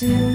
to